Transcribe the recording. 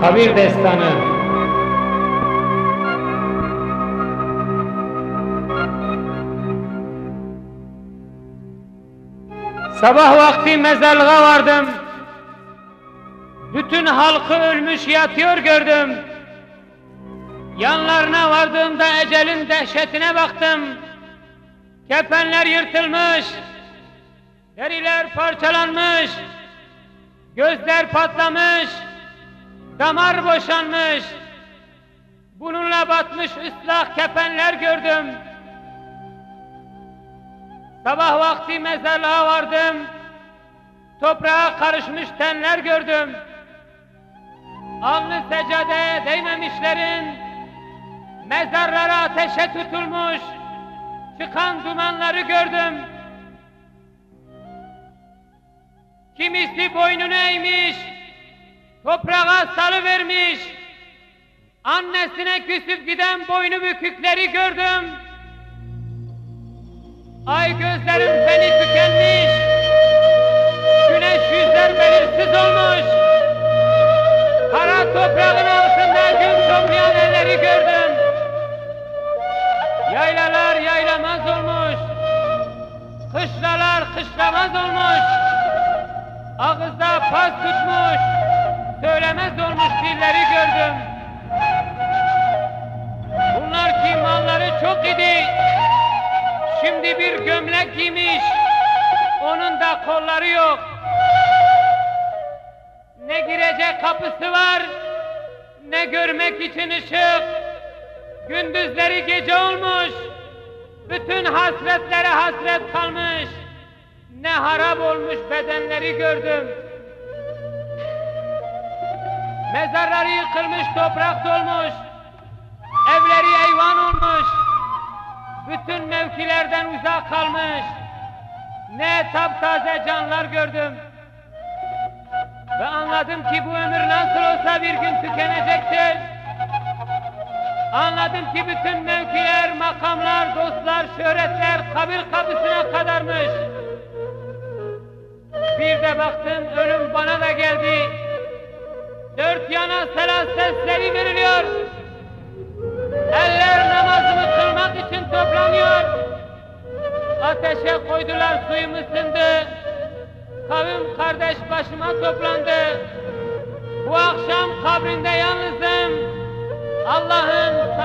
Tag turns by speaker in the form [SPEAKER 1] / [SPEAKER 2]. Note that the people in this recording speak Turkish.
[SPEAKER 1] Kabir Destanı Sabah vakti mezarlığa vardım. Bütün halkı ölmüş yatıyor gördüm. Yanlarına vardığımda ecelin dehşetine baktım. Kefenler yırtılmış, deriler parçalanmış, gözler patlamış, damar boşanmış. Bununla batmış ıslak kefenler gördüm. Sabah vakti mezarlığa vardım. Toprağa karışmış tenler gördüm. Alnı secadeye değmemişlerin, mezarlara ateşe tutulmuş, çıkan dumanları gördüm. Kimisi boynunu eğmiş, toprağa salıvermiş, annesine küsüp giden boynu bükükleri gördüm. Ay gözlerim beni tükenmiş, güneş yüzler belirsiz olmuş, kara toprağın altında gün toplayan elleri gördüm. Yaylalar yaylamaz olmuş, kışlalar kışlamaz olmuş, ağızda pas tutmuş, dilleri gördüm. Bunlar ki malları çok idi, Şimdi bir gömlek giymiş, onun da kolları yok. Ne girecek kapısı var, ne görmek için ışık. Gündüzleri gece olmuş, bütün hasretlere hasret kalmış. Ne harap olmuş bedenleri gördüm. Mezarları yıkılmış, toprak dolmuş. Evleri eyvan olmuş bütün mevkilerden uzak kalmış, ne taptaze canlar gördüm. Ve anladım ki bu ömür nasıl olsa bir gün tükenecektir. Anladım ki bütün mevkiler, makamlar, dostlar, şöhretler kabir kapısına kadarmış. Bir de baktım ölüm bana da geldi. Dört yana selam sesleri veriliyor. Eller namazımı kılmak için toplanıyor. Ateşe koydular suyum ısındı. Kavim kardeş başıma toplandı. Bu akşam kabrinde yalnızım. Allah'ım